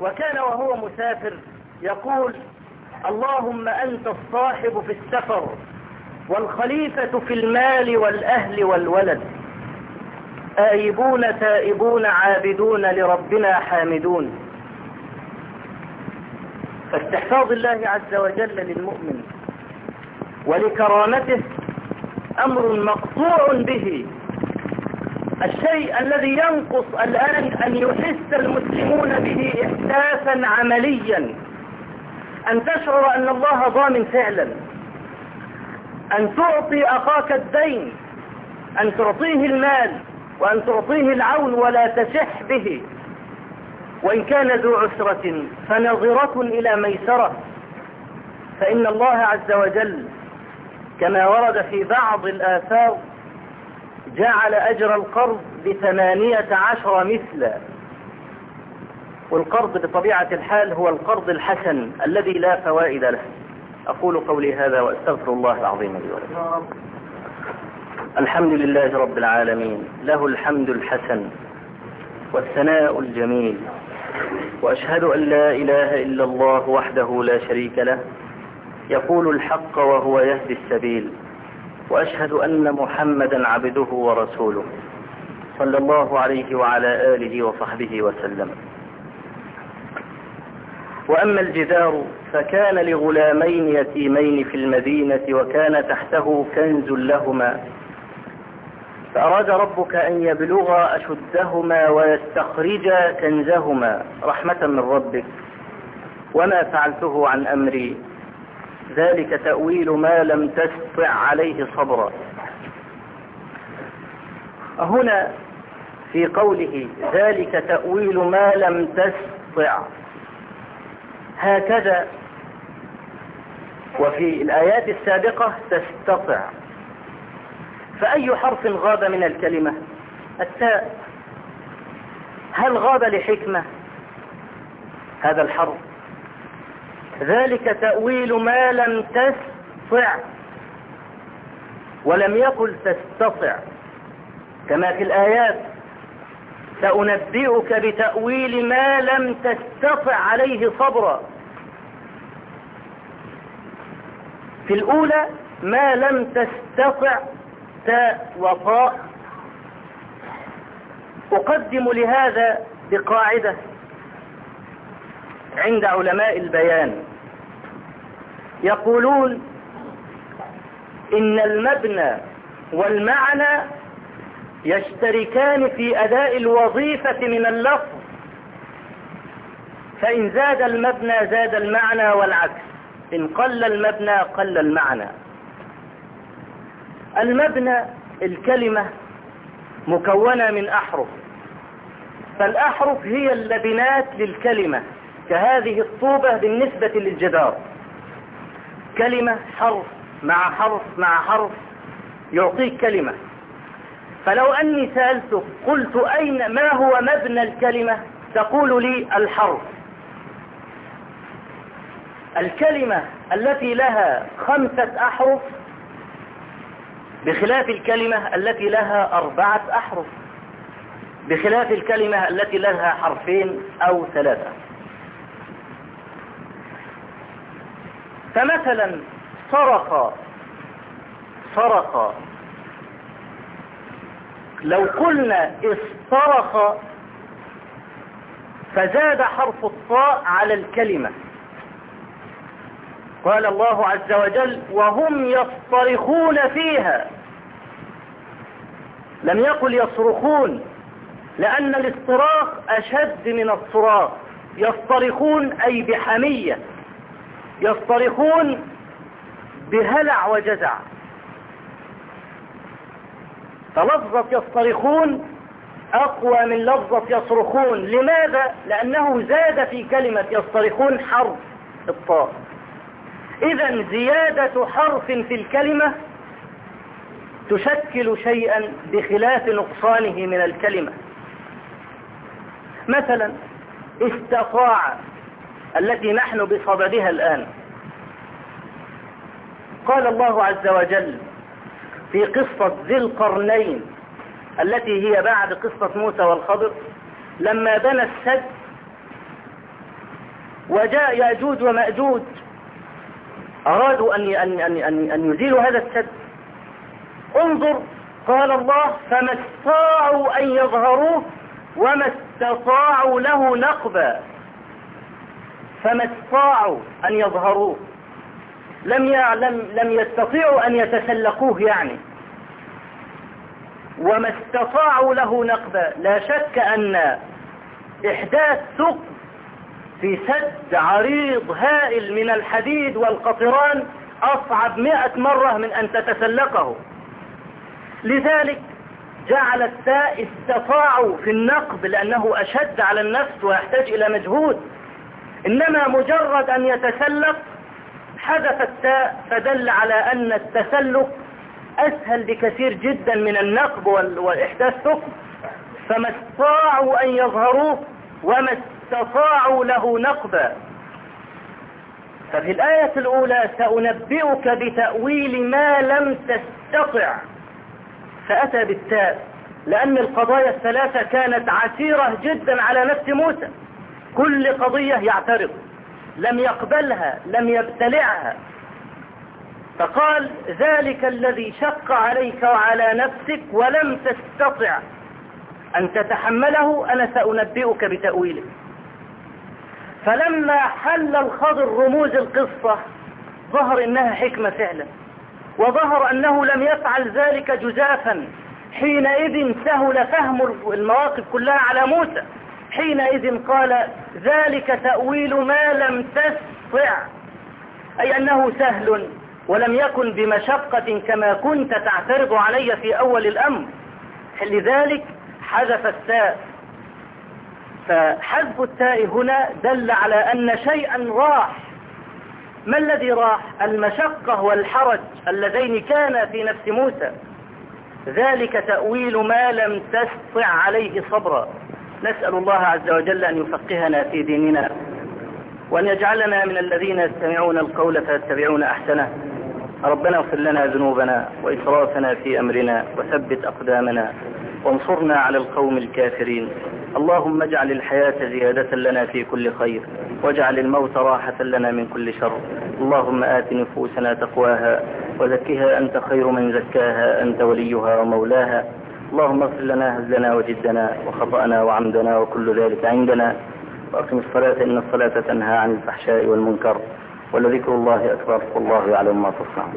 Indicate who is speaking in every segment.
Speaker 1: وكان وهو مسافر يقول اللهم أنت الصاحب في السفر والخليفة في المال والأهل والولد. آيبون تائبون عابدون لربنا حامدون. فاستحفاظ الله عز وجل للمؤمن ولكرامته أمر مقطوع به. الشيء الذي ينقص الآن أن يحس المسلمون به إحساسا عمليا. أن تشعر أن الله ضامن فعلا. أن تعطي أخاك الدين. أن تعطيه المال. وأن تعطيه العون ولا تشح به. وإن كان ذو عسرة فنظرة إلى ميسرة. فإن الله عز وجل كما ورد في بعض الآثار جعل أجر القرض بثمانية عشر مثلا. والقرض بطبيعة الحال هو القرض الحسن الذي لا فوائد له. أقول قولي هذا وأستغفر الله العظيم لي الحمد لله رب العالمين له الحمد الحسن والثناء الجميل وأشهد أن لا إله إلا الله وحده لا شريك له يقول الحق وهو يهدي السبيل. وأشهد أن محمدا عبده ورسوله صلى الله عليه وعلى آله وصحبه وسلم. وأما الجدار فكان لغلامين يتيمين في المدينة وكان تحته كنز لهما. فأراد ربك أن يبلغا أشدهما ويستخرجا كنزهما رحمة من ربك. وما فعلته عن أمري. ذلك تأويل ما لم تستطع عليه صبرا. هنا في قوله ذلك تأويل ما لم تستطع هكذا وفي الآيات السابقة تستطع. فأي حرف غاب من الكلمة؟ التاء. هل غاب لحكمة؟ هذا الحرف. ذلك تأويل ما لم تستطع ولم يقل تستطع. كما في الآيات سأنبئك بتأويل ما لم تستطع عليه صبرا. في الأولى ما لم تستطع تاء وطاء أقدم لهذا بقاعدة عند علماء البيان. يقولون إن المبنى والمعنى يشتركان في أداء الوظيفة من اللفظ. فإن زاد المبنى زاد المعنى والعكس. إن قل المبنى قل المعنى. المبنى الكلمة مكونة من أحرف. فالأحرف هي اللبنات للكلمة كهذه الطوبة بالنسبة للجدار. كلمة حرف مع حرف مع حرف يعطيك كلمة. فلو أني سألتك قلت أين ما هو مبنى الكلمة؟ تقول لي الحرف. الكلمة التي لها خمسة أحرف بخلاف الكلمة التي لها أربعة أحرف بخلاف الكلمة التي لها حرفين أو ثلاثة. فمثلا سرق سرق لو قلنا استرق فزاد حرف الطاء على الكلمة. قال الله عز وجل وهم يصطرخون فيها لم يقل يصرخون لأن الاصطراخ أشد من الصراخ. يصطرخون أي بحمية. يصطرخون بهلع وجزع. فلفظة يصطرخون أقوى من لفظة يصرخون. لماذا؟ لأنه زاد في كلمة يصطرخون حرف الطاء. إذا زيادة حرف في الكلمة تشكل شيئا بخلاف نقصانه من الكلمة. مثلا استطاع. التي نحن بصددها الآن. قال الله عز وجل في قصة ذي القرنين التي هي بعد قصة موسى والخضر لما بنى السد وجاء يأجوج ومأجوج أرادوا أن أن أن أن, أن يزيلوا هذا السد. انظر قال الله فما استطاعوا أن يظهروه وما استطاعوا له نقبا. فما استطاعوا أن يظهروه. لم يعلم لم يستطيعوا أن يتسلقوه يعني. وما استطاعوا له نقبا لا شك أن إحداث ثقب في سد عريض هائل من الحديد والقطران أصعب مئة مرة من أن تتسلقه. لذلك جعل التاء استطاعوا في النقب لأنه أشد على النفس ويحتاج إلى مجهود. إنما مجرد أن يتسلق حذف التاء فدل على أن التسلق أسهل بكثير جدا من النقب والإحداث ثقب فما استطاعوا أن يظهروه وما استطاعوا له نقبا. ففي الآية الأولى سأنبئك بتأويل ما لم تستطع فأتى بالتاء لأن القضايا الثلاثة كانت عسيرة جدا على نفس موسى. كل قضية يعترض. لم يقبلها لم يبتلعها. فقال ذلك الذي شق عليك وعلى نفسك ولم تستطع أن تتحمله أنا سأنبئك بتأويله. فلما حل الخضر رموز القصة ظهر إنها حكمة فعلا. وظهر أنه لم يفعل ذلك جزافا. حينئذ سهل فهم المواقف كلها على موسى. حينئذ قال ذلك تأويل ما لم تستطع أي أنه سهل ولم يكن بمشقة كما كنت تعترض علي في أول الأمر. لذلك حذف التاء. فحذف التاء هنا دل على أن شيئا راح. ما الذي راح؟ المشقة والحرج اللذين كانا في نفس موسى. ذلك تأويل ما لم تستطع عليه صبرا. نسأل الله عز وجل أن يفقهنا في ديننا وأن يجعلنا من الذين يستمعون القول فيتبعون أحسنه. ربنا اغفر لنا ذنوبنا وإسرافنا في أمرنا وثبت أقدامنا وانصرنا على القوم الكافرين. اللهم اجعل الحياة زيادة لنا في كل خير واجعل الموت راحة لنا من كل شر. اللهم آت نفوسنا تقواها وزكها أنت خير من زكاها أنت وليها ومولاها. اللهم اغفر لنا هزلنا وجدنا وخطأنا وعمدنا وكل ذلك عندنا. وأقم الصلاة إن الصلاة تنهى عن الفحشاء والمنكر ولذكر الله أكبر والله يعلم ما تصنعون.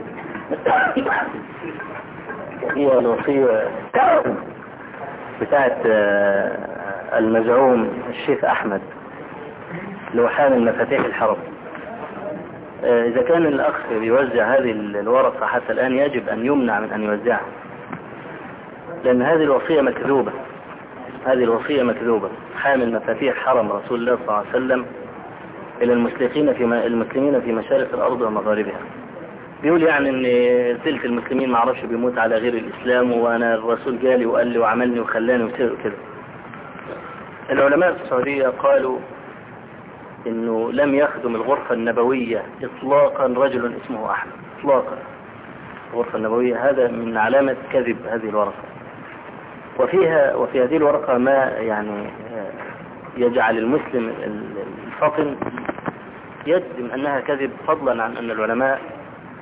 Speaker 1: هي الوصية بتاعت المزعوم الشيخ أحمد حامل مفاتيح الحرم. إذا كان الأخ بيوزع هذه الورقة حتى الآن يجب أن يمنع من أن يوزعها. لأن هذه الوصية مكذوبة. هذه الوصية مكذوبة. حامل مفاتيح حرم رسول الله صلى الله عليه وسلم إلى المسلمين في المسلمين في مشارق الأرض ومغاربها. بيقول يعني إن ثلث المسلمين ما عرفش بيموت على غير الإسلام وأنا الرسول جالي وقال لي وعملني وخلاني وكده العلماء في السعودية قالوا إنه لم يخدم الغرفة النبوية اطلاقا رجل اسمه أحمد. اطلاقا. الغرفة النبوية هذا من علامة كذب هذه الورقة. وفيها وفي هذه الورقة ما يعني يجعل المسلم الفطن يجزم أنها كذب فضلا عن أن العلماء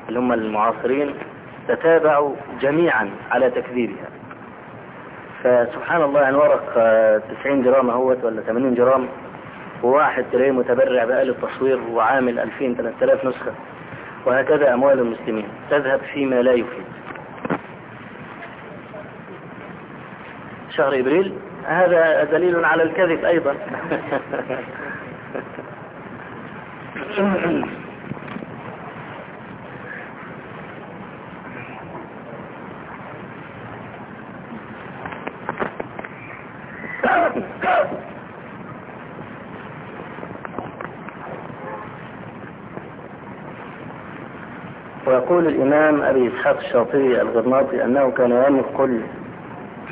Speaker 1: اللي هم المعاصرين تتابعوا جميعا على تكذيبها. فسبحان الله يعني ورق 90 جرام أهوت ولا 80 جرام وواحد تلاقيه متبرع بآل التصوير وعامل 2000 3000 نسخة وهكذا أموال المسلمين. تذهب فيما لا يفيد. شهر إبريل هذا دليل على الكذب أيضا. ويقول الإمام أبي إسحاق الشاطبي الغرناطي أنه كان ينقل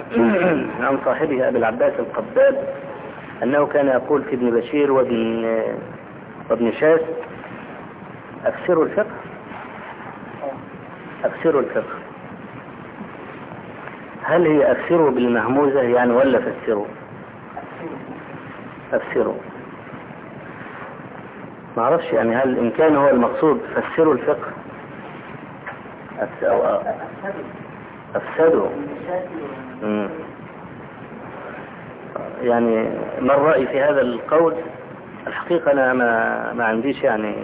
Speaker 1: عن صاحبه أبي العباس القباب أنه كان يقول في ابن بشير وابن وابن شاس أفسروا الفقه. أفسروا الفقه. هل هي أفسروا بالمهموزة؟ يعني ولا فسروا أفسروا ما أعرفش يعني هل إن كان هو المقصود فسروا الفقه. أفسدوا. مم. يعني ما الرأي في هذا القول؟ الحقيقة أنا ما, ما عنديش يعني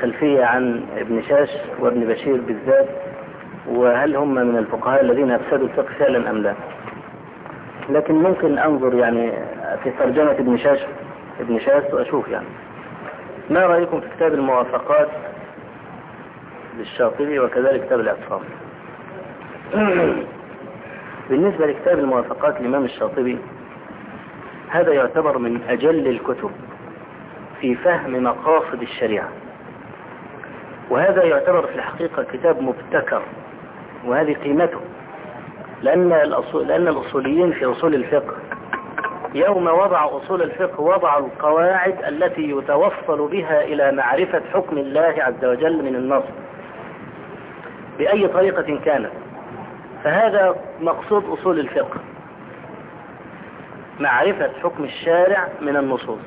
Speaker 1: خلفية عن ابن شاش وابن بشير بالذات وهل هم من الفقهاء الذين أفسدوا الفقه فعلا أم لا؟ لكن ممكن أنظر يعني في ترجمة ابن شاش ابن شاش وأشوف يعني. ما رأيكم في كتاب الموافقات للشاطبي وكذلك كتاب الإعتصام؟ بالنسبة لكتاب الموافقات للإمام الشاطبي هذا يعتبر من أجل الكتب في فهم مقاصد الشريعة. وهذا يعتبر في الحقيقة كتاب مبتكر وهذه قيمته. لأن, الأصول لأن الأصوليين في أصول الفقه يوم وضع أصول الفقه وضعوا القواعد التي يتوصل بها إلى معرفة حكم الله عز وجل من النص بأي طريقة كانت؟ فهذا مقصود أصول الفقه. معرفة حكم الشارع من النصوص.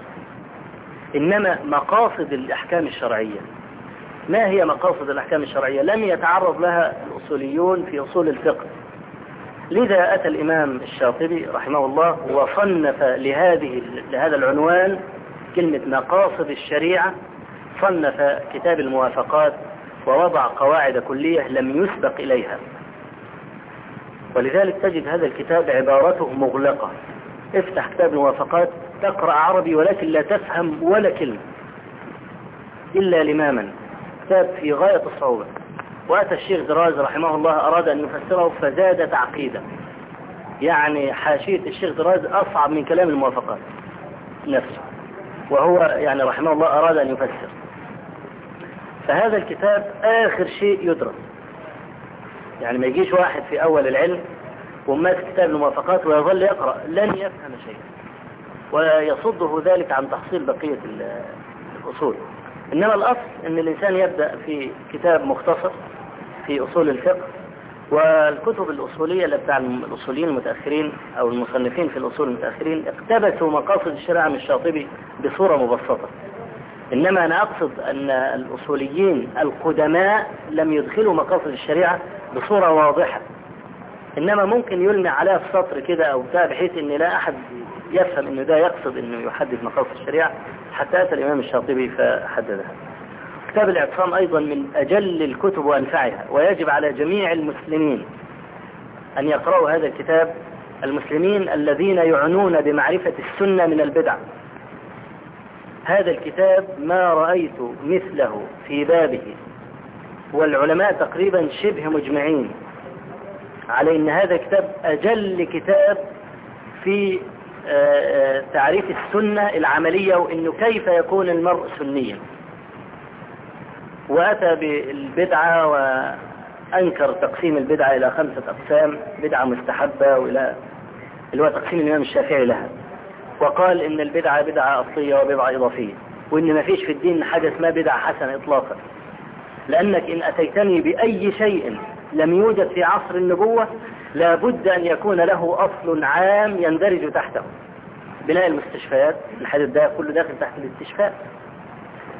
Speaker 1: إنما مقاصد الأحكام الشرعية. ما هي مقاصد الأحكام الشرعية؟ لم يتعرض لها الأصوليون في أصول الفقه. لذا أتى الإمام الشاطبي رحمه الله وصنف لهذه لهذا العنوان كلمة مقاصد الشريعة. صنف كتاب الموافقات ووضع قواعد كلية لم يسبق إليها. ولذلك تجد هذا الكتاب عبارته مغلقة. افتح كتاب الموافقات تقرأ عربي ولكن لا تفهم ولا كلمة. إلا لماما. كتاب في غاية الصعوبة. وأتى الشيخ دراز رحمه الله أراد أن يفسره فزاد تعقيدا. يعني حاشية الشيخ دراز أصعب من كلام الموافقات نفسه. وهو يعني رحمه الله أراد أن يفسر. فهذا الكتاب آخر شيء يدرس يعني ما يجيش واحد في أول العلم وماسك كتاب الموافقات ويظل يقرأ لن يفهم شيئا. ويصده ذلك عن تحصيل بقية الأصول. إنما الأصل أن الإنسان يبدأ في كتاب مختصر في أصول الفقه والكتب الأصولية اللي بتاع الأصوليين المتأخرين أو المصنفين في الأصول المتأخرين اقتبسوا مقاصد الشريعة من الشاطبي بصورة مبسطة. إنما أنا أقصد أن الأصوليين القدماء لم يدخلوا مقاصد الشريعة بصورة واضحة. إنما ممكن يلمع عليها في سطر كده أو بتاع بحيث إن لا أحد يفهم إنه ده يقصد إنه يحدد مقاصد الشريعة حتى أتى الإمام الشاطبي فحددها. كتاب الإعتصام أيضا من أجل الكتب وأنفعها ويجب على جميع المسلمين أن يقرأوا هذا الكتاب. المسلمين الذين يعنون بمعرفة السنة من البدع. هذا الكتاب ما رأيت مثله في بابه. والعلماء تقريبا شبه مجمعين على إن هذا كتاب أجل كتاب في تعريف السنة العملية وإنه كيف يكون المرء سنيا. وأتى بالبدعة وأنكر تقسيم البدعة إلى خمسة أقسام بدعة مستحبة وإلى اللي هو تقسيم الإمام الشافعي لها. وقال إن البدعة بدعة أصلية وبدعة إضافية وإن ما فيش في الدين حاجة اسمها بدعة حسنة اطلاقا. لأنك إن أتيتني بأي شيء لم يوجد في عصر النبوة لابد أن يكون له أصل عام يندرج تحته. بناء المستشفيات الحديث ده كله داخل تحت الاستشفاء.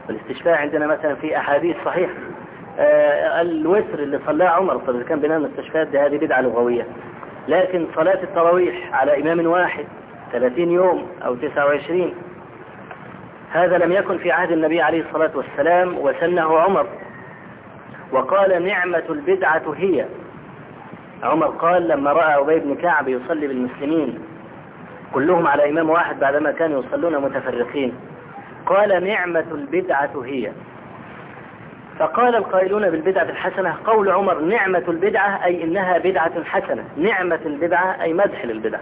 Speaker 1: والاستشفاء عندنا مثلا في أحاديث صحيحة. آه الوتر اللي صلاه عمر طب كان بناء المستشفيات ده هذه بدعة لغوية. لكن صلاة التراويح على إمام واحد 30 يوم أو 29 هذا لم يكن في عهد النبي عليه الصلاة والسلام وسنه عمر. وقال نعمة البدعة هي. عمر قال لما رأى أبي بن كعب يصلي بالمسلمين كلهم على إمام واحد بعدما كانوا يصلون متفرقين. قال نعمة البدعة هي. فقال القائلون بالبدعة الحسنة قول عمر نعمة البدعة أي إنها بدعة حسنة. نعمة البدعة أي مدح للبدعة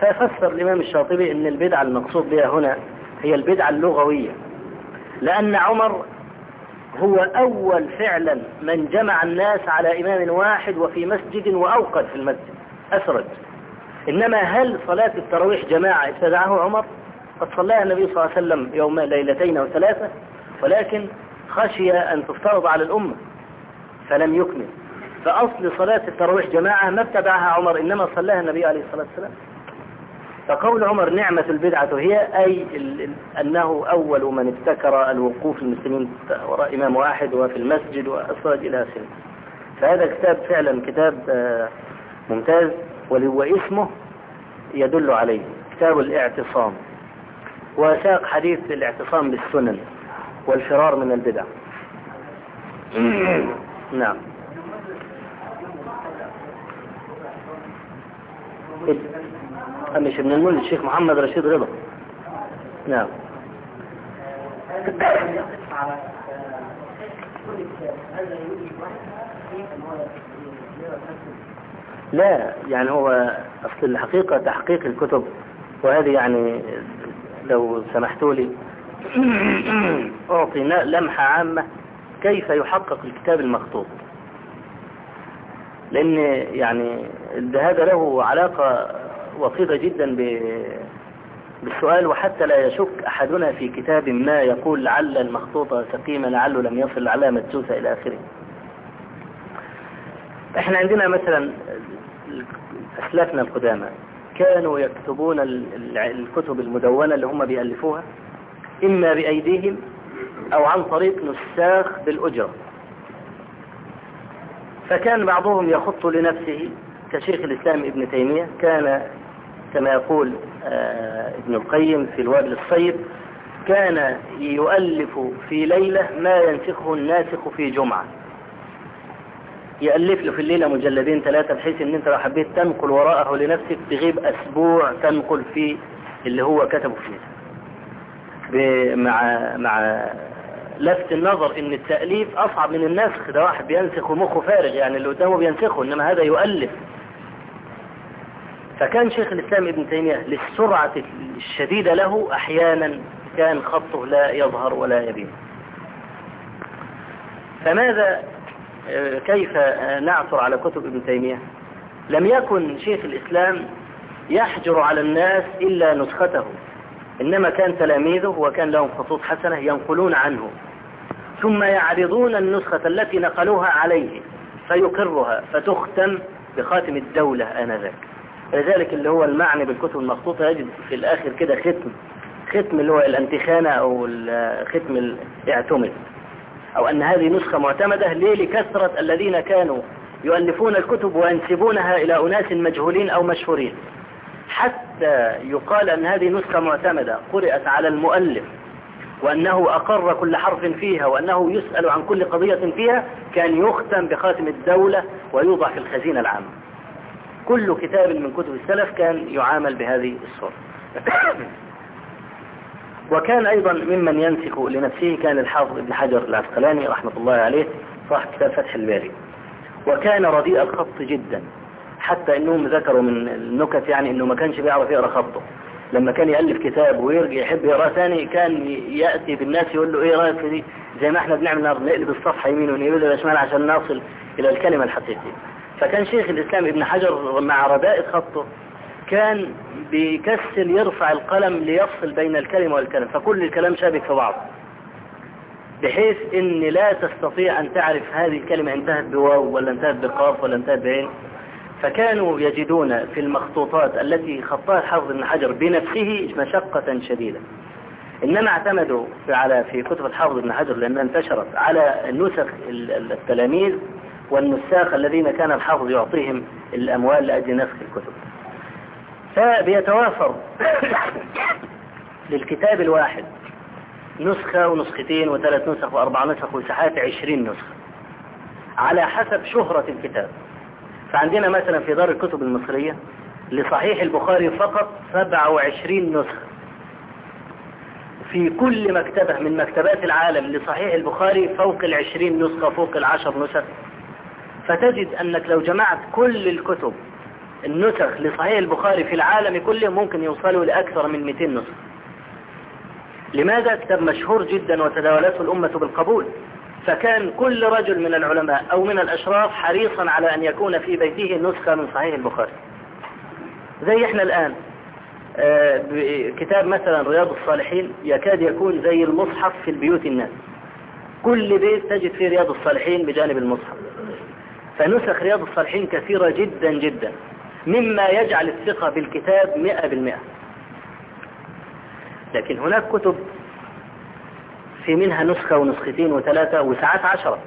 Speaker 1: ففسر الإمام الشاطبي أن البدعة المقصود بها هنا هي البدعة اللغوية. لأن عمر هو أول فعلا من جمع الناس على إمام واحد وفي مسجد وأوقد في المسجد أسرج إنما هل صلاة التراويح جماعة؟ ابتدعه عمر. قد صلاها النبي صلى الله عليه وسلم يوم ليلتين أو ثلاثة ولكن خشي أن تفترض على الأمة فلم يكمل. فأصل صلاة التراويح جماعة ما ابتدعها عمر إنما صلاها النبي عليه الصلاة والسلام. فقول عمر نعمة البدعة هي أي أنه أول من ابتكر الوقوف المسلمين وراء إمام واحد وفي المسجد وأصاد إلى آخره. فهذا كتاب فعلا كتاب آه، ممتاز واسمه يدل عليه كتاب الاعتصام. وساق حديث الاعتصام بالسنن والفرار من البدع. نعم. مش ابن المول الشيخ محمد رشيد رضا نعم. لا يعني هو أصل الحقيقة تحقيق الكتب وهذه يعني لو سمحتوا لي أعطي لمحة عامة كيف يحقق الكتاب المخطوط. لأن يعني هذا له علاقة وطيدة جدا بالسؤال وحتى لا يشك أحدنا في كتاب ما يقول لعل المخطوطة سقيمة لعله لم يصل لعلها مدسوسة إلى آخره. إحنا عندنا مثلا أسلافنا القدامى كانوا يكتبون الكتب المدونة اللي هم بيألفوها إما بأيديهم أو عن طريق نساخ بالأجرة. فكان بعضهم يخط لنفسه كشيخ الإسلام ابن تيمية كان كما يقول آه، ابن القيم في الوابل الصيب كان يؤلف في ليلة ما ينسخه الناسخ في جمعة. يألف له في الليلة مجلدين ثلاثة بحيث إن أنت لو حبيت تنقل وراءه لنفسك تغيب أسبوع تنقل في اللي هو كتبه فيه. مع مع لفت النظر إن التأليف أصعب من النسخ ده واحد بينسخ ومخه فارغ يعني اللي قدامه بينسخه إنما هذا يؤلف. فكان شيخ الإسلام ابن تيمية للسرعة الشديدة له أحيانا كان خطه لا يظهر ولا يبين. فماذا كيف نعثر على كتب ابن تيمية؟ لم يكن شيخ الإسلام يحجر على الناس إلا نسخته. إنما كان تلاميذه وكان لهم خطوط حسنة ينقلون عنه. ثم يعرضون النسخة التي نقلوها عليه فيقرها فتختم بخاتم الدولة آنذاك. لذلك اللي هو المعنى بالكتب المخطوطة يجد في الآخر كده ختم ختم اللي هو الانتخانة أو ختم الاعتمد أو أن هذه نسخة معتمدة ليه؟ لكثرة الذين كانوا يؤلفون الكتب وينسبونها إلى أناس مجهولين أو مشهورين. حتى يقال أن هذه نسخة معتمدة قرأت على المؤلف وأنه أقر كل حرف فيها وأنه يسأل عن كل قضية فيها كان يختم بخاتم الدولة ويوضع في الخزينة العامة. كل كتاب من كتب السلف كان يعامل بهذه الصورة. وكان أيضا ممن ينسك لنفسه كان الحافظ ابن حجر العسقلاني رحمة الله عليه صاحب كتاب فتح الباري. وكان رديء الخط جدا حتى إنهم ذكروا من النكت يعني إنه ما كانش بيعرف يقرأ خطه. لما كان يألف كتاب ويرجع يحب يقراه ثاني كان يأتي بالناس يقول له إيه رأيك في دي؟ زي ما إحنا بنعمل نقلب الصفحة يمين ونقلب شمال عشان نصل إلى الكلمة الحقيقية. فكان شيخ الإسلام ابن حجر مع رداء خطه كان بيكسل يرفع القلم ليفصل بين الكلمة والكلمة فكل الكلام شابك في بعض بحيث إن لا تستطيع أن تعرف هذه الكلمة انتهت بواو ولا انتهت بقاف ولا انتهت بعين. فكانوا يجدون في المخطوطات التي خطاها حافظ بن حجر بنفسه مشقة شديدة. إنما اعتمدوا على في كتب الحافظ بن حجر لأنها انتشرت على نسخ التلاميذ والنساخ الذين كان الحافظ يعطيهم الأموال لأجل نسخ الكتب. فبيتوافر للكتاب الواحد نسخة ونسختين وثلاث نسخ وأربع نسخ وساحات عشرين نسخة على حسب شهرة الكتاب. فعندنا مثلا في دار الكتب المصرية لصحيح البخاري فقط 27 نسخة. في كل مكتبة من مكتبات العالم لصحيح البخاري فوق العشرين نسخة فوق العشر نسخ. فتجد أنك لو جمعت كل الكتب النسخ لصحيح البخاري في العالم كله ممكن يوصلوا لأكثر من 200 نسخ. لماذا كتاب مشهور جدا وتداولته الأمة بالقبول؟ فكان كل رجل من العلماء أو من الأشراف حريصا على أن يكون في بيته نسخة من صحيح البخاري. زي إحنا الآن آه، كتاب مثلا رياض الصالحين يكاد يكون زي المصحف في البيوت الناس. كل بيت تجد فيه رياض الصالحين بجانب المصحف. فنسخ رياض الصالحين كثيرة جدا جدا مما يجعل الثقة بالكتاب مئة بالمئة. لكن هناك كتب في منها نسخة ونسختين وثلاثة وساعات عشرة.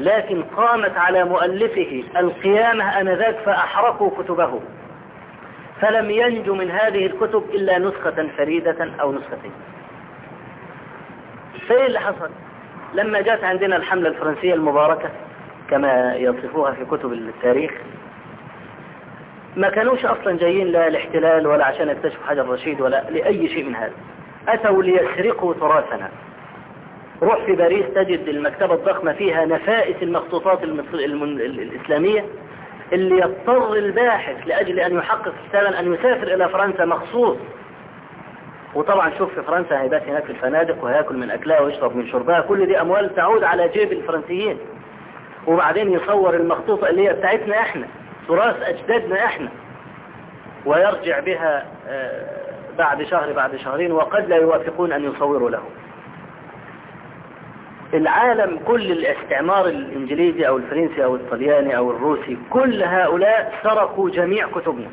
Speaker 1: لكن قامت على مؤلفه القيامة أنذاك فأحرقوا كتبه. فلم ينجو من هذه الكتب إلا نسخة فريدة أو نسختين. فإيه اللي حصل لما جاءت عندنا الحملة الفرنسية المباركة. كما يصفوها في كتب التاريخ. ما كانوش أصلا جايين لا الاحتلال ولا عشان يكتشفوا حجر رشيد ولا لأي شيء من هذا. أتوا ليسرقوا تراثنا. روح في باريس تجد المكتبة الضخمة فيها نفائس المخطوطات الإسلامية اللي يضطر الباحث لأجل أن يحقق كتابا أن يسافر إلى فرنسا مخصوص. وطبعا شوف في فرنسا هيبات هناك في الفنادق وهياكل من أكلها ويشرب من شربها. كل دي أموال تعود على جيب الفرنسيين. وبعدين يصور المخطوطة اللي هي بتاعتنا إحنا تراث أجدادنا إحنا. ويرجع بها آه، بعد شهر بعد شهرين وقد لا يوافقون أن يصوروا له. العالم كل الاستعمار الإنجليزي أو الفرنسي أو الطلياني أو الروسي كل هؤلاء سرقوا جميع كتبنا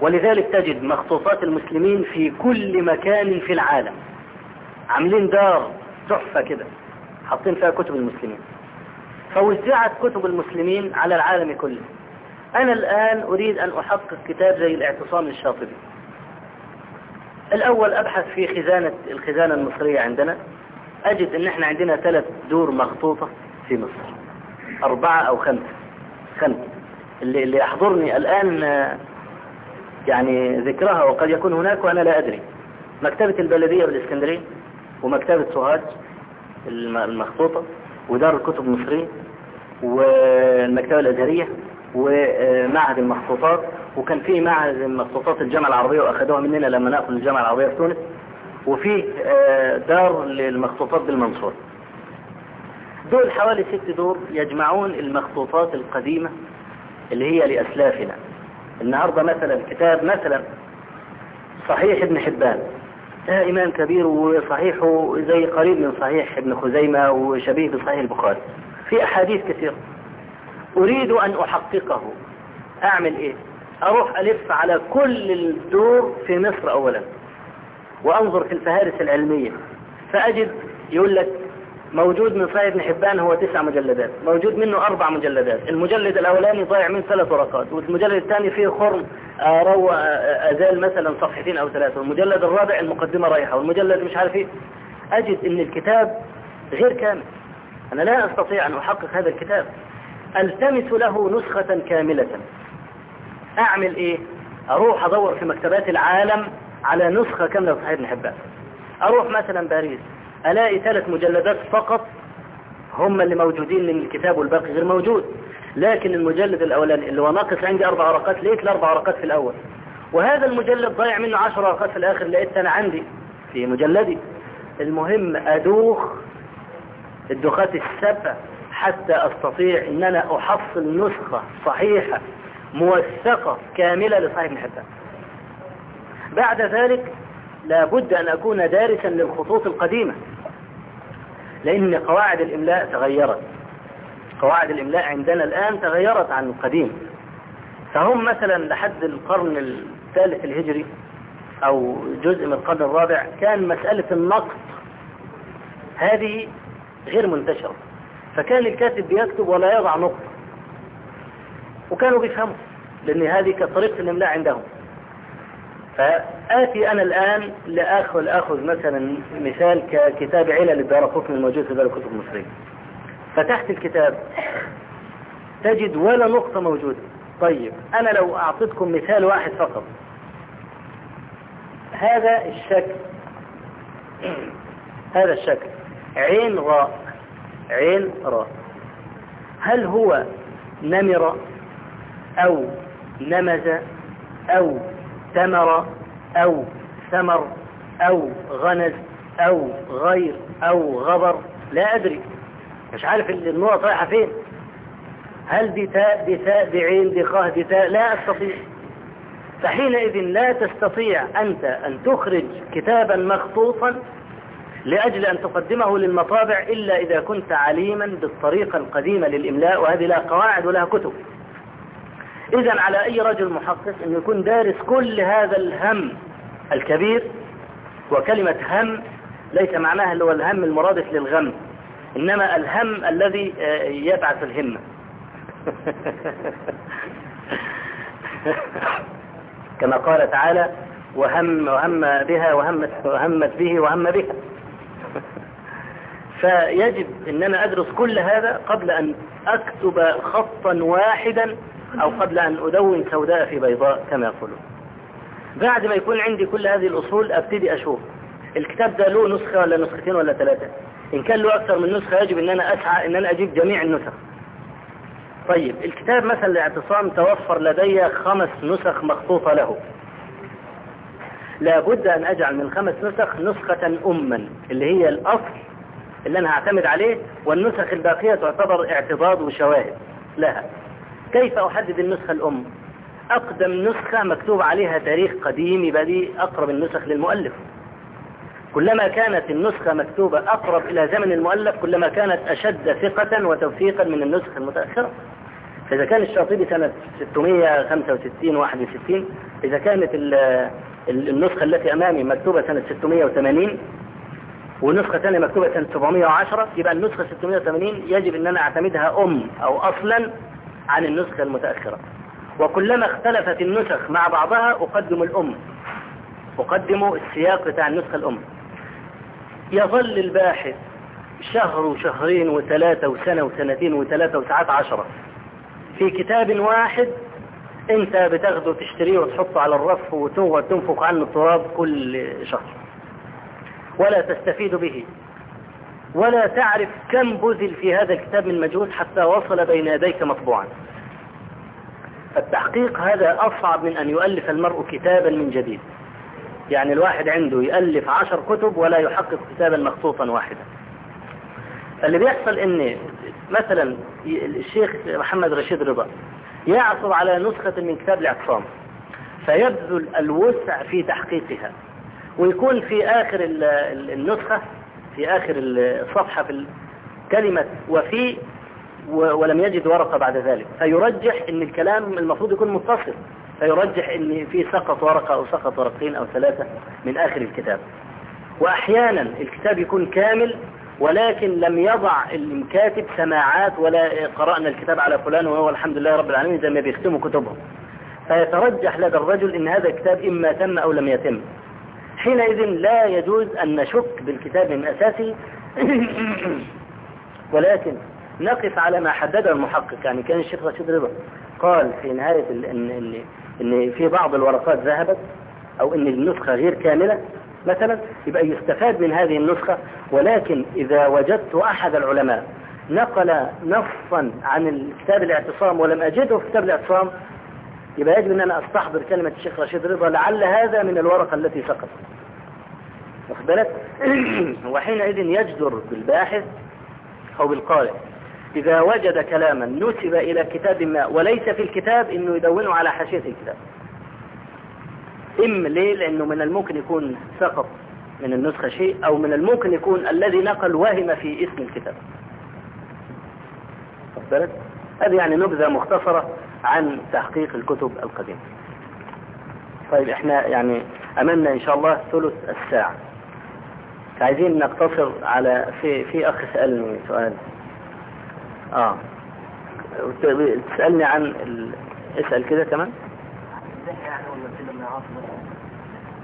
Speaker 1: ولذلك تجد مخطوطات المسلمين في كل مكان في العالم. عاملين دار تحفة كده. حاطين فيها كتب المسلمين. فوزعت كتب المسلمين على العالم كله. أنا الآن أريد أن أحقق كتاب زي الاعتصام للشاطبي. الأول أبحث في خزانة الخزانة المصرية عندنا. أجد أن إحنا عندنا ثلاث دور مخطوطة في مصر. أربعة أو خمسة. خمسة. اللي, اللي يحضرني الآن يعني ذكرها وقد يكون هناك وأنا لا أدري. مكتبة البلدية بالإسكندرية ومكتبة سوهاج. المخطوطة ودار الكتب المصرية والمكتبة الأزهرية ومعهد المخطوطات وكان في معهد المخطوطات الجامعة العربية وأخذوها مننا لما نأخذ الجامعة العربية في تونس وفي آه، دار للمخطوطات بالمنصور دول حوالي ست دور يجمعون المخطوطات القديمة اللي هي لأسلافنا. النهاردة مثلا كتاب مثلا صحيح ابن حبان. إمام كبير وصحيحه زي قريب من صحيح ابن خزيمة وشبيه بصحيح البخاري. في أحاديث كثيرة. أريد أن أحققه. أعمل إيه؟ أروح ألف على كل الدور في مصر أولا. وأنظر في الفهارس العلمية. فأجد يقول لك موجود من صحيح ابن حبان هو تسع مجلدات موجود منه أربع مجلدات المجلد الأولاني ضايع من ثلاث ورقات والمجلد الثاني فيه خرم آه، روى آه، أزال مثلا صفحتين أو ثلاثة والمجلد الرابع المقدمة رايحة والمجلد مش عارف إيه. أجد أن الكتاب غير كامل. أنا لا أستطيع أن أحقق هذا الكتاب. ألتمس له نسخة كاملة. أعمل إيه؟ أروح أدور في مكتبات العالم على نسخة كاملة صحيح ابن حبان. أروح مثلا باريس. ألاقي ثلاث مجلدات فقط هم اللي موجودين من الكتاب والباقي غير موجود. لكن المجلد الأولاني اللي هو ناقص عندي أربع ورقات لقيت الأربع ورقات في الأول. وهذا المجلد ضايع منه عشر ورقات في الآخر لقيت أنا عندي في مجلدي. المهم أدوخ الدخات السبع حتى أستطيع أن أنا أحصل نسخة صحيحة موثقة كاملة لصحيح ابن حبان بعد ذلك لابد أن أكون دارسا للخطوط القديمة. لأن قواعد الإملاء تغيرت. قواعد الإملاء عندنا الآن تغيرت عن القديم فهم مثلا لحد القرن الثالث الهجري أو جزء من القرن الرابع كان مسألة النقط هذه غير منتشرة. فكان الكاتب بيكتب ولا يضع نقطة وكانوا بيفهموا لأن هذه كطريقة الإملاء عندهم. فآتي أنا الآن لأخذ أخذ مثلا مثال ككتاب علل الدار قطن الموجود في دار الكتب المصرية. فتحت الكتاب تجد ولا نقطة موجودة. طيب أنا لو أعطيتكم مثال واحد فقط. هذا الشكل هذا الشكل. عين راء عين راء هل هو نمر أو نمز أو ثمر أو ثمر أو غنز أو غير أو غبر لا أدري. مش عارف النقط رايحة فين. هل دي تاء دي ثاء دي عين دي خاه دي تاء لا أستطيع. فحينئذ لا تستطيع أنت أن تخرج كتابا مخطوطا لأجل أن تقدمه للمطابع إلا إذا كنت عليما بالطريقة القديمة للإملاء وهذه لها قواعد ولها كتب. إذا على أي رجل محقق أن يكون دارس كل هذا الهم الكبير؟ وكلمة هم ليس معناها اللي هو الهم المرادف للغم إنما الهم الذي آه، يبعث الهمة. كما قال تعالى وهم وهم بها وهمت, وهمت به وهم بها فيجب ان أنا أدرس كل هذا قبل أن أكتب خطا واحدا أو قبل أن أدون سوداء في بيضاء كما يقولون. بعد ما يكون عندي كل هذه الأصول أبتدي أشوف الكتاب ده له نسخة ولا نسختين ولا ثلاثة. إن كان له أكثر من نسخة يجب إن أنا أسعى إن أنا أجيب جميع النسخ. طيب الكتاب مثلا الاعتصام توفر لدي خمس نسخ مخطوطة له. لابد أن أجعل من خمس نسخ نسخة اما اللي هي الأصل اللي أنا هعتمد عليه والنسخ الباقية تعتبر اعتضاد وشواهد لها. كيف أحدد النسخة الأم؟ أقدم نسخة مكتوب عليها تاريخ قديم يبقى دي أقرب النسخ للمؤلف. كلما كانت النسخة مكتوبة أقرب إلى زمن المؤلف كلما كانت أشد ثقة وتوثيقا من النسخة المتأخرة. فإذا كان الشاطبي سنة 665 61 إذا كانت النسخة التي أمامي مكتوبة سنة 680 ونسخة ثانية مكتوبة سنة 710 يبقى النسخة 680 يجب أن أنا أعتمدها أم أو أصلا عن النسخة المتأخرة. وكلما اختلفت النسخ مع بعضها أقدم الأم. أقدم السياق بتاع النسخة الأم. يظل الباحث شهر وشهرين وثلاثة وسنة وسنتين وثلاثة وساعات عشرة في كتاب واحد انت بتاخده تشتريه وتحطه على الرف وتنفق عنه التراب كل شهر. ولا تستفيد به. ولا تعرف كم بذل في هذا الكتاب من مجهود حتى وصل بين يديك مطبوعا. التحقيق هذا أصعب من أن يؤلف المرء كتابا من جديد. يعني الواحد عنده يألف عشر كتب ولا يحقق كتابا مخطوطا واحدا. فاللي بيحصل إن مثلا الشيخ محمد رشيد رضا يعثر على نسخة من كتاب الإعتصام فيبذل الوسع في تحقيقها ويكون في آخر النسخة في آخر الصفحة في كلمة وفي ولم يجد ورقة بعد ذلك. فيرجح إن الكلام المفروض يكون متصل. فيرجح إن في سقط ورقة أو سقط ورقتين أو ثلاثة من آخر الكتاب. وأحيانا الكتاب يكون كامل ولكن لم يضع الكاتب سماعات ولا قرأنا الكتاب على فلان وهو الحمد لله رب العالمين زي ما بيختموا كتبهم. فيترجح لدى الرجل إن هذا الكتاب إما تم أو لم يتم. حينئذ لا يجوز أن نشك بالكتاب من اساسه ولكن نقف على ما حدده المحقق. يعني كان الشيخ رشيد رضا قال في نهاية ان, إن, إن في بعض الورقات ذهبت أو إن النسخة غير كاملة مثلا يبقى يستفاد من هذه النسخة. ولكن إذا وجدت أحد العلماء نقل نصا عن الكتاب الاعتصام ولم أجده في كتاب الاعتصام يبقى يجب أن أنا أستحضر كلمة الشيخ رشيد رضا لعل هذا من الورقة التي سقطت واخد بالك؟ وحينئذ يجدر بالباحث أو بالقارئ. إذا وجد كلاما نسب إلى كتاب ما وليس في الكتاب إنه يدونه على حاشية الكتاب. إما ليه؟ لأنه من الممكن يكون سقط من النسخة شيء أو من الممكن يكون الذي نقل وهم في اسم الكتاب. بالك؟ هذه يعني نبذة مختصرة عن تحقيق الكتب القديمة. طيب إحنا يعني أمامنا إن شاء الله ثلث الساعة. عايزين نقتصر على في في أخ سألني سؤال. آه. تسألني عن ال... اسأل كده كمان.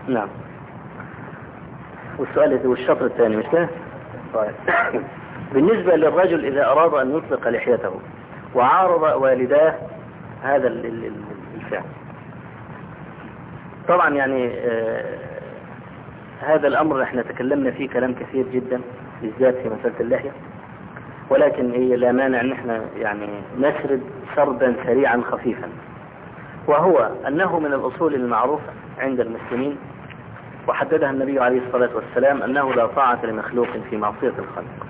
Speaker 1: نعم. والسؤال والشطر الثاني مش كده؟ طيب. بالنسبة للرجل إذا أراد أن يطلق لحيته وعارض والداه هذا الفعل. طبعا يعني آه هذا الأمر إحنا تكلمنا فيه كلام كثير جدا بالذات في مسألة اللحية ولكن هي لا مانع أن إحنا يعني نسرد سردا سريعا خفيفا. وهو أنه من الأصول المعروفة عند المسلمين وحددها النبي عليه الصلاة والسلام أنه لا طاعة لمخلوق في معصية الخلق.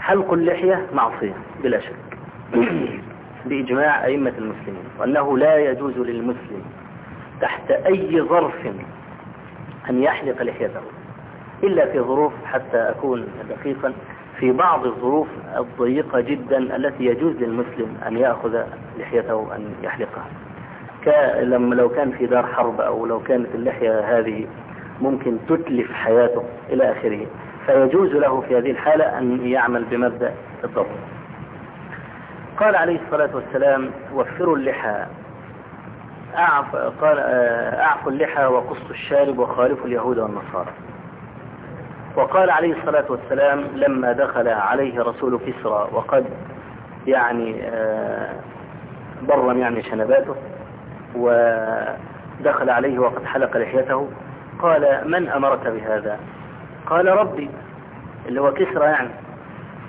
Speaker 1: حلق اللحية معصية؟ بلا شك. بإجماع أئمة المسلمين وأنه لا يجوز للمسلم تحت أي ظرف أن يحلق لحيته إلا في ظروف حتى أكون دقيقا في بعض الظروف الضيقة جدا التي يجوز للمسلم أن يأخذ لحيته أن يحلقها. لما لو كان في دار حرب أو لو كانت اللحية هذه ممكن تتلف حياته إلى آخره فيجوز له في هذه الحالة أن يعمل بمبدأ الضبط. قال عليه الصلاة والسلام وفروا اللحى. أعف قال أعفوا اللحى وقصوا الشارب وخالفوا اليهود والنصارى. وقال عليه الصلاة والسلام لما دخل عليه رسول كسرى وقد يعني برم يعني شنباته ودخل عليه وقد حلق لحيته قال من أمرك بهذا؟ قال ربي. اللي هو كسرى يعني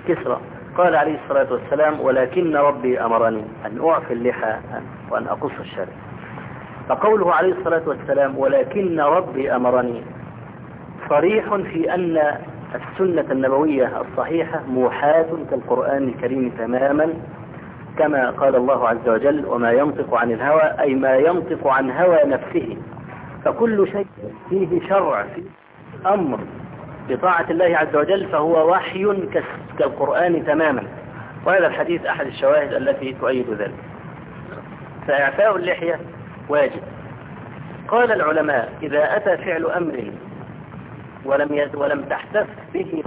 Speaker 1: كسرى. قال عليه الصلاة والسلام ولكن ربي أمرني أن أعفي اللحى وأن أقص الشارع فقوله عليه الصلاة والسلام ولكن ربي أمرني. صريح في أن السنة النبوية الصحيحة موحاة كالقرآن الكريم تماما كما قال الله عز وجل وما ينطق عن الهوى أي ما ينطق عن هوى نفسه. فكل شيء فيه شرع فيه أمر بطاعة الله عز وجل فهو وحي كالقرآن تماما. وهذا الحديث أحد الشواهد التي تؤيد ذلك. فإعفاء اللحية واجب. قال العلماء إذا أتى فعل أمر ولم ولم تحتف به